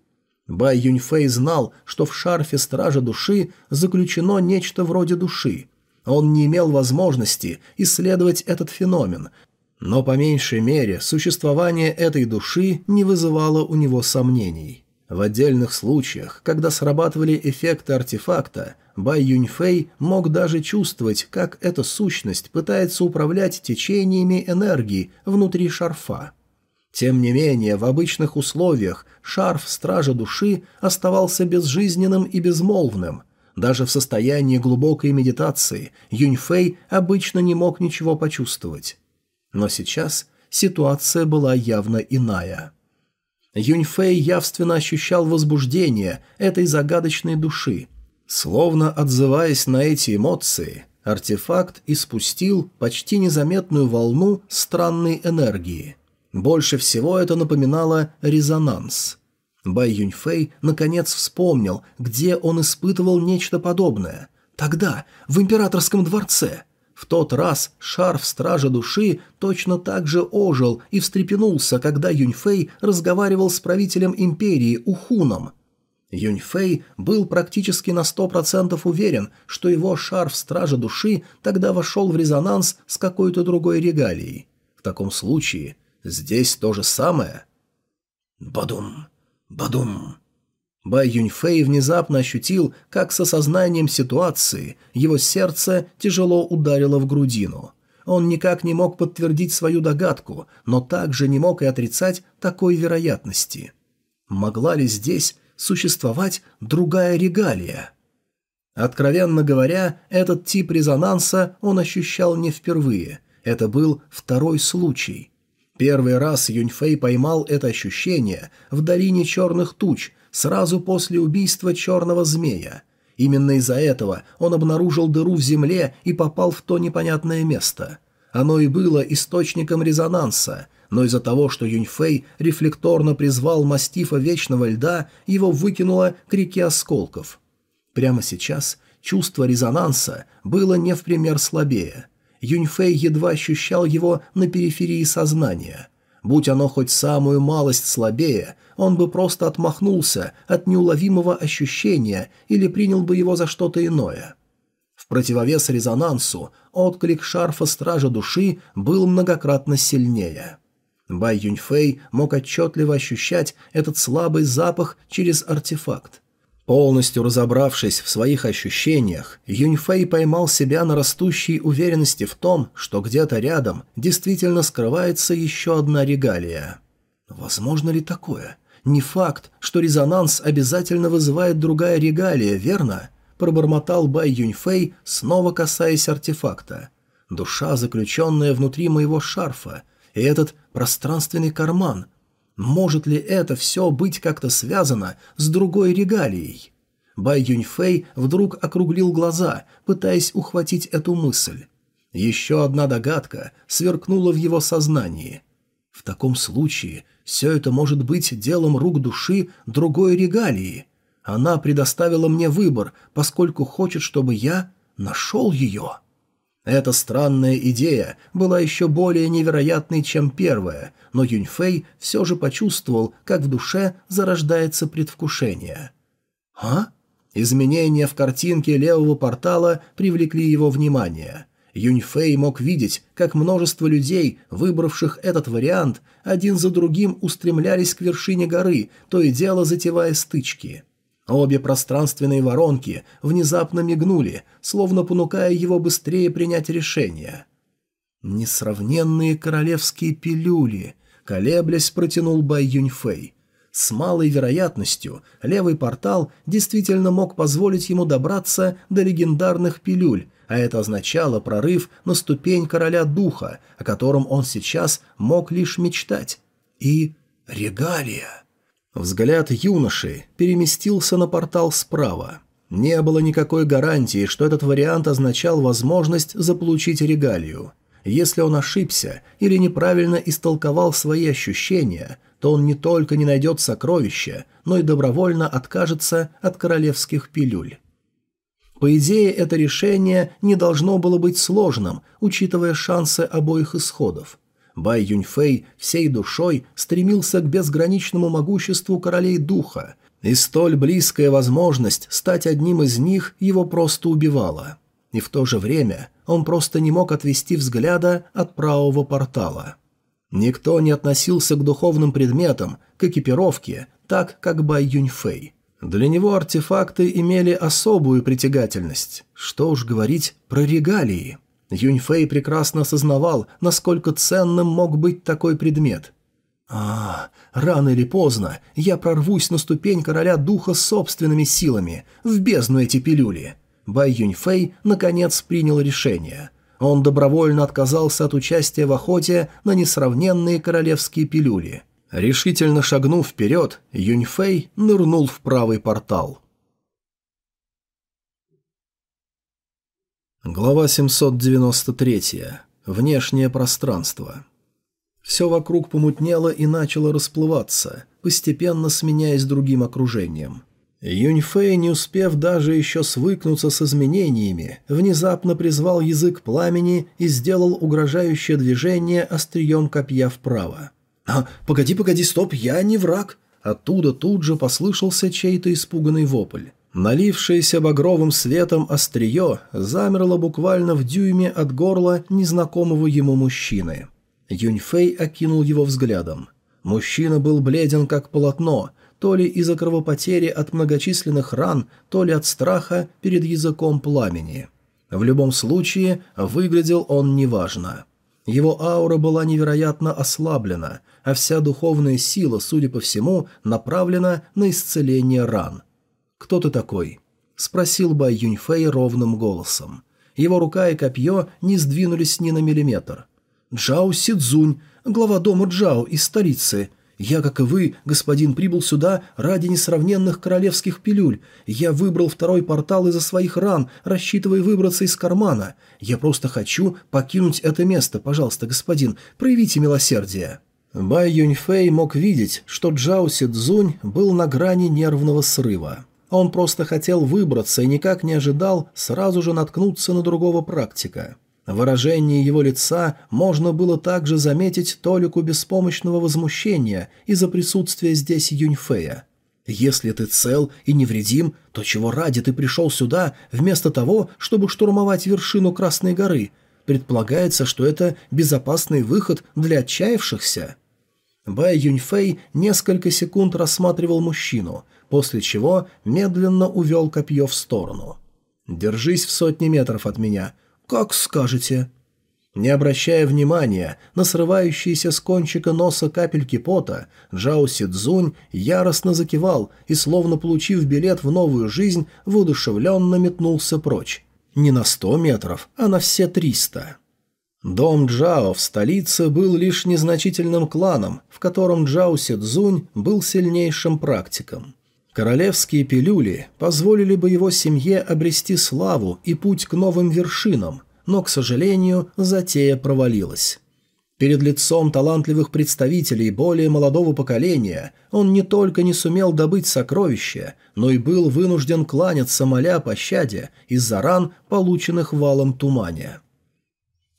Бай Юньфэй знал, что в шарфе Стража Души заключено нечто вроде души. Он не имел возможности исследовать этот феномен, но по меньшей мере существование этой души не вызывало у него сомнений. В отдельных случаях, когда срабатывали эффекты артефакта, Бай Юньфэй мог даже чувствовать, как эта сущность пытается управлять течениями энергии внутри шарфа. Тем не менее, в обычных условиях шарф Стража Души оставался безжизненным и безмолвным. Даже в состоянии глубокой медитации Юньфэй обычно не мог ничего почувствовать. Но сейчас ситуация была явно иная. Юньфэй явственно ощущал возбуждение этой загадочной души. Словно отзываясь на эти эмоции, артефакт испустил почти незаметную волну странной энергии. Больше всего это напоминало резонанс. Бай Юньфэй наконец вспомнил, где он испытывал нечто подобное. Тогда, в императорском дворце – в тот раз шарф Стража Души точно так же ожил и встрепенулся, когда Юньфэй разговаривал с правителем империи Ухуном. Юньфэй был практически на сто процентов уверен, что его шарф Стража Души тогда вошел в резонанс с какой-то другой регалией. В таком случае здесь то же самое. «Бадум! Бадум!» Бай Юньфэй внезапно ощутил, как с осознанием ситуации его сердце тяжело ударило в грудину. Он никак не мог подтвердить свою догадку, но также не мог и отрицать такой вероятности. Могла ли здесь существовать другая регалия? Откровенно говоря, этот тип резонанса он ощущал не впервые. Это был второй случай. Первый раз Юньфэй поймал это ощущение в долине черных туч – сразу после убийства черного змея. Именно из-за этого он обнаружил дыру в земле и попал в то непонятное место. Оно и было источником резонанса, но из-за того, что Юньфэй рефлекторно призвал мастифа Вечного Льда, его выкинуло к реке осколков. Прямо сейчас чувство резонанса было не в пример слабее. Юньфэй едва ощущал его на периферии сознания. Будь оно хоть самую малость слабее, он бы просто отмахнулся от неуловимого ощущения или принял бы его за что-то иное. В противовес резонансу отклик шарфа Стража Души был многократно сильнее. Бай Юньфэй мог отчетливо ощущать этот слабый запах через артефакт. Полностью разобравшись в своих ощущениях, Юньфэй поймал себя на растущей уверенности в том, что где-то рядом действительно скрывается еще одна регалия. Возможно ли такое? Не факт, что резонанс обязательно вызывает другая регалия, верно? Пробормотал Бай Юньфэй, снова касаясь артефакта. Душа, заключенная внутри моего шарфа, и этот пространственный карман – может ли это все быть как-то связано с другой регалией? Бай Юньфэй вдруг округлил глаза, пытаясь ухватить эту мысль. Еще одна догадка сверкнула в его сознании. В таком случае все это может быть делом рук души другой регалии. Она предоставила мне выбор, поскольку хочет, чтобы я нашел ее. Эта странная идея была еще более невероятной, чем первая, но Юньфэй все же почувствовал, как в душе зарождается предвкушение. «А?» Изменения в картинке левого портала привлекли его внимание. Юньфэй мог видеть, как множество людей, выбравших этот вариант, один за другим устремлялись к вершине горы, то и дело затевая стычки. Обе пространственные воронки внезапно мигнули, словно понукая его быстрее принять решение. «Несравненные королевские пилюли», — колеблясь протянул Бай Юньфэй. С малой вероятностью левый портал действительно мог позволить ему добраться до легендарных пилюль, а это означало прорыв на ступень короля духа, о котором он сейчас мог лишь мечтать. И регалия. Взгляд юноши переместился на портал справа. Не было никакой гарантии, что этот вариант означал возможность заполучить регалию. Если он ошибся или неправильно истолковал свои ощущения, то он не только не найдет сокровища, но и добровольно откажется от королевских пилюль. По идее, это решение не должно было быть сложным, учитывая шансы обоих исходов. Бай Юньфэй всей душой стремился к безграничному могуществу королей духа, и столь близкая возможность стать одним из них его просто убивала. И в то же время он просто не мог отвести взгляда от правого портала. Никто не относился к духовным предметам, к экипировке, так, как Бай Юньфэй. Для него артефакты имели особую притягательность. Что уж говорить про регалии – Юньфэй прекрасно осознавал, насколько ценным мог быть такой предмет. «А, рано или поздно я прорвусь на ступень короля духа собственными силами, в бездну эти пилюли». Бай Юньфэй наконец принял решение. Он добровольно отказался от участия в охоте на несравненные королевские пилюли. Решительно шагнув вперед, Юньфэй нырнул в правый портал. Глава 793. Внешнее пространство. Все вокруг помутнело и начало расплываться, постепенно сменяясь другим окружением. Юньфэй, не успев даже еще свыкнуться с изменениями, внезапно призвал язык пламени и сделал угрожающее движение острием копья вправо. «А, погоди, погоди, стоп, я не враг!» Оттуда тут же послышался чей-то испуганный вопль. Налившееся багровым светом острие замерло буквально в дюйме от горла незнакомого ему мужчины. Юньфэй окинул его взглядом. Мужчина был бледен как полотно, то ли из-за кровопотери от многочисленных ран, то ли от страха перед языком пламени. В любом случае, выглядел он неважно. Его аура была невероятно ослаблена, а вся духовная сила, судя по всему, направлена на исцеление ран – «Кто ты такой?» – спросил Бай Юньфэй ровным голосом. Его рука и копье не сдвинулись ни на миллиметр. «Джао Сидзунь, глава дома Джао из столицы. Я, как и вы, господин, прибыл сюда ради несравненных королевских пилюль. Я выбрал второй портал из-за своих ран, рассчитывая выбраться из кармана. Я просто хочу покинуть это место. Пожалуйста, господин, проявите милосердие». Бай Юньфэй мог видеть, что Джао Сидзунь был на грани нервного срыва. Он просто хотел выбраться и никак не ожидал сразу же наткнуться на другого практика. Выражение его лица можно было также заметить толику беспомощного возмущения из-за присутствия здесь Юньфея. «Если ты цел и невредим, то чего ради ты пришел сюда, вместо того, чтобы штурмовать вершину Красной горы? Предполагается, что это безопасный выход для отчаявшихся?» Бай Юньфэй несколько секунд рассматривал мужчину, после чего медленно увел копье в сторону. «Держись в сотни метров от меня», «Как скажете». Не обращая внимания на срывающиеся с кончика носа капельки пота, Джао Сидзунь яростно закивал и, словно получив билет в новую жизнь, воодушевленно метнулся прочь. Не на сто метров, а на все триста. Дом Джао в столице был лишь незначительным кланом, в котором Джао Сидзунь был сильнейшим практиком. Королевские пилюли позволили бы его семье обрести славу и путь к новым вершинам, но, к сожалению, затея провалилась. Перед лицом талантливых представителей более молодого поколения он не только не сумел добыть сокровища, но и был вынужден кланяться, моля о пощаде из-за ран, полученных валом тумане.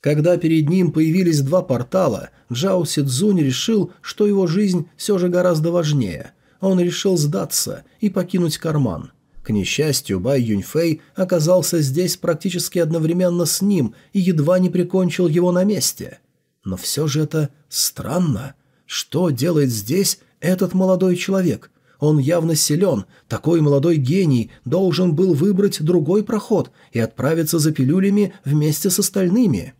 Когда перед ним появились два портала, Джао Сидзунь решил, что его жизнь все же гораздо важнее – он решил сдаться и покинуть карман. К несчастью, Бай Юньфэй оказался здесь практически одновременно с ним и едва не прикончил его на месте. Но все же это странно. Что делает здесь этот молодой человек? Он явно силен, такой молодой гений должен был выбрать другой проход и отправиться за пилюлями вместе с остальными.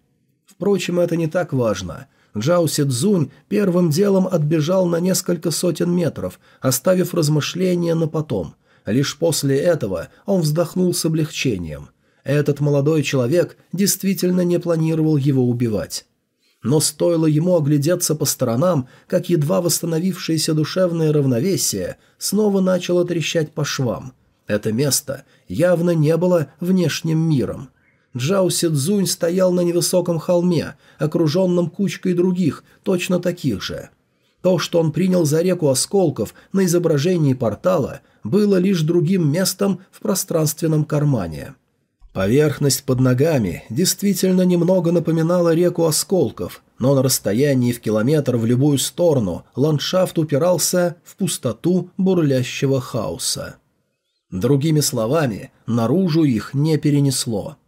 Впрочем, это не так важно – Джао Сидзунь первым делом отбежал на несколько сотен метров, оставив размышления на потом. Лишь после этого он вздохнул с облегчением. Этот молодой человек действительно не планировал его убивать. Но стоило ему оглядеться по сторонам, как едва восстановившееся душевное равновесие снова начало трещать по швам. Это место явно не было внешним миром. Джао Сидзунь стоял на невысоком холме, окруженном кучкой других, точно таких же. То, что он принял за реку осколков на изображении портала, было лишь другим местом в пространственном кармане. Поверхность под ногами действительно немного напоминала реку осколков, но на расстоянии в километр в любую сторону ландшафт упирался в пустоту бурлящего хаоса. Другими словами, наружу их не перенесло –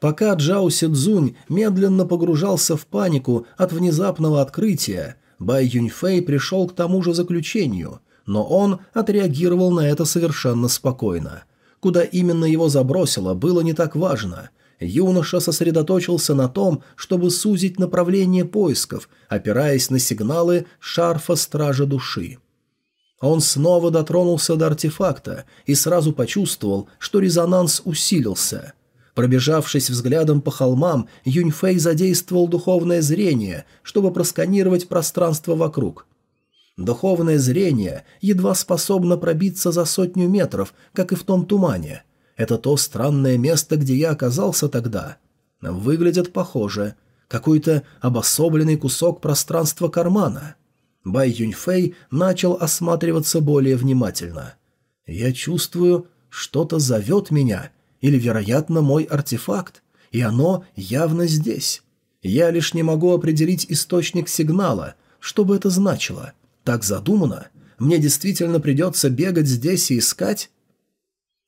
Пока Джао Сидзунь медленно погружался в панику от внезапного открытия, Бай Юньфэй пришел к тому же заключению, но он отреагировал на это совершенно спокойно. Куда именно его забросило, было не так важно. Юноша сосредоточился на том, чтобы сузить направление поисков, опираясь на сигналы шарфа Стража Души. Он снова дотронулся до артефакта и сразу почувствовал, что резонанс усилился – Пробежавшись взглядом по холмам, Юньфэй задействовал духовное зрение, чтобы просканировать пространство вокруг. Духовное зрение едва способно пробиться за сотню метров, как и в том тумане. Это то странное место, где я оказался тогда. Выглядит похоже. Какой-то обособленный кусок пространства кармана. Бай Юньфэй начал осматриваться более внимательно. «Я чувствую, что-то зовет меня», или, вероятно, мой артефакт, и оно явно здесь. Я лишь не могу определить источник сигнала, что бы это значило. Так задумано. Мне действительно придется бегать здесь и искать?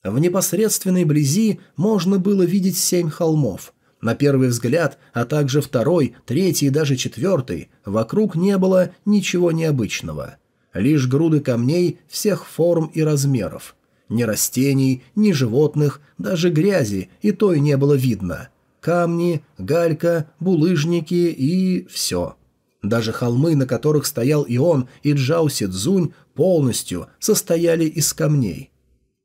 В непосредственной близи можно было видеть семь холмов. На первый взгляд, а также второй, третий и даже четвертый, вокруг не было ничего необычного. Лишь груды камней всех форм и размеров – ни растений, ни животных, даже грязи и той не было видно. Камни, галька, булыжники и все. Даже холмы, на которых стоял и он, и Джао Сидзунь, полностью состояли из камней.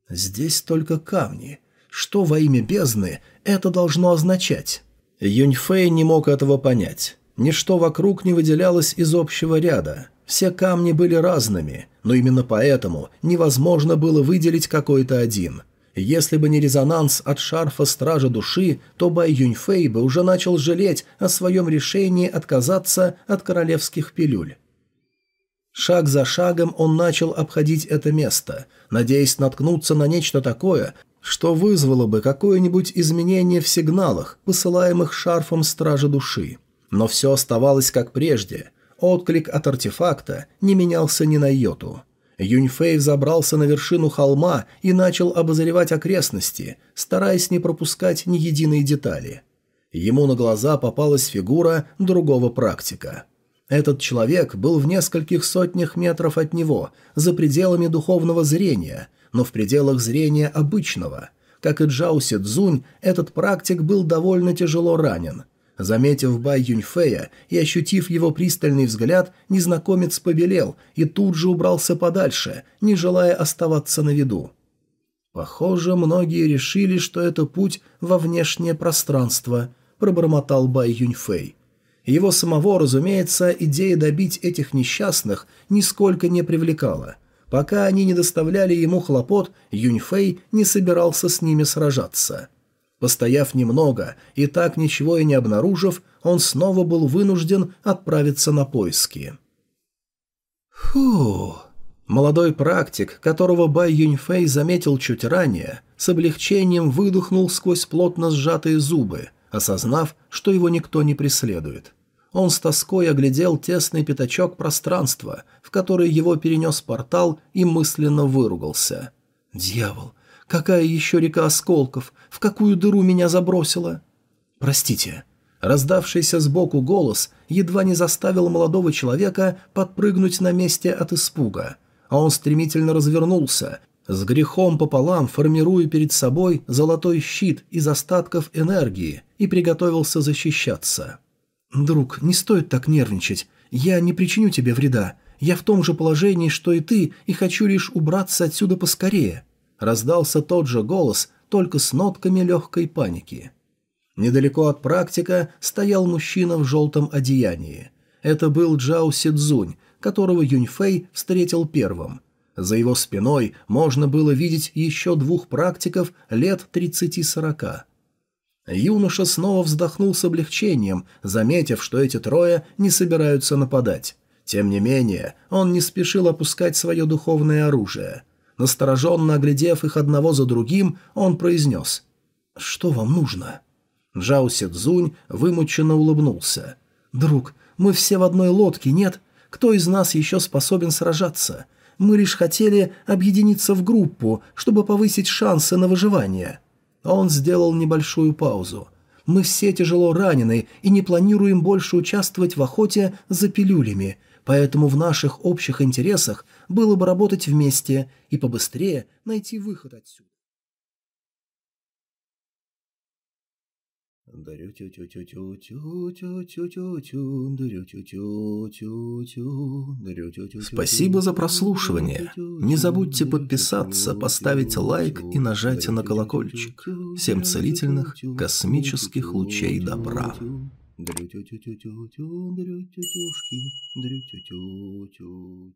Здесь только камни. Что во имя бездны это должно означать? Юньфэй не мог этого понять. Ничто вокруг не выделялось из общего ряда. Все камни были разными, но именно поэтому невозможно было выделить какой-то один. Если бы не резонанс от шарфа Стража Души, то Бай Юньфэй бы уже начал жалеть о своем решении отказаться от королевских пилюль. Шаг за шагом он начал обходить это место, надеясь наткнуться на нечто такое, что вызвало бы какое-нибудь изменение в сигналах, посылаемых шарфом Стража Души. Но все оставалось как прежде. Отклик от артефакта не менялся ни на йоту. Юньфэй забрался на вершину холма и начал обозревать окрестности, стараясь не пропускать ни единой детали. Ему на глаза попалась фигура другого практика. Этот человек был в нескольких сотнях метров от него, за пределами духовного зрения, но в пределах зрения обычного. Как и Джао Цзунь, этот практик был довольно тяжело ранен – Заметив Бай Юньфея и ощутив его пристальный взгляд, незнакомец побелел и тут же убрался подальше, не желая оставаться на виду. «Похоже, многие решили, что это путь во внешнее пространство», – пробормотал Бай Юньфэй. Его самого, разумеется, идея добить этих несчастных нисколько не привлекала. Пока они не доставляли ему хлопот, Юньфэй не собирался с ними сражаться. Постояв немного и так ничего и не обнаружив, он снова был вынужден отправиться на поиски. Фу! Молодой практик, которого Бай Юньфэй заметил чуть ранее, с облегчением выдохнул сквозь плотно сжатые зубы, осознав, что его никто не преследует. Он с тоской оглядел тесный пятачок пространства, в который его перенес портал и мысленно выругался. «Дьявол, Какая еще река осколков? В какую дыру меня забросила? Простите. Раздавшийся сбоку голос едва не заставил молодого человека подпрыгнуть на месте от испуга, а он стремительно развернулся, с грехом пополам формируя перед собой золотой щит из остатков энергии и приготовился защищаться. «Друг, не стоит так нервничать. Я не причиню тебе вреда. Я в том же положении, что и ты, и хочу лишь убраться отсюда поскорее раздался тот же голос, только с нотками легкой паники. Недалеко от практика стоял мужчина в желтом одеянии. Это был Джао Сидзунь, которого Юньфэй встретил первым. За его спиной можно было видеть еще двух практиков лет 30-40. Юноша снова вздохнул с облегчением, заметив, что эти трое не собираются нападать. Тем не менее, он не спешил опускать свое духовное оружие. Настороженно оглядев их одного за другим, он произнес «Что вам нужно?» Джао Цзунь вымученно улыбнулся. «Друг, мы все в одной лодке, нет? Кто из нас еще способен сражаться? Мы лишь хотели объединиться в группу, чтобы повысить шансы на выживание». Он сделал небольшую паузу. «Мы все тяжело ранены и не планируем больше участвовать в охоте за пилюлями, поэтому в наших общих интересах было бы работать вместе и побыстрее найти выход отсюда. Спасибо за прослушивание. Не забудьте подписаться, поставить лайк и нажать на колокольчик. Всем целительных космических лучей добра. Дрю-тю-тю-тю-тю-тю, дрю-тю-тюшки, дрю-тю-тю-тю-тю.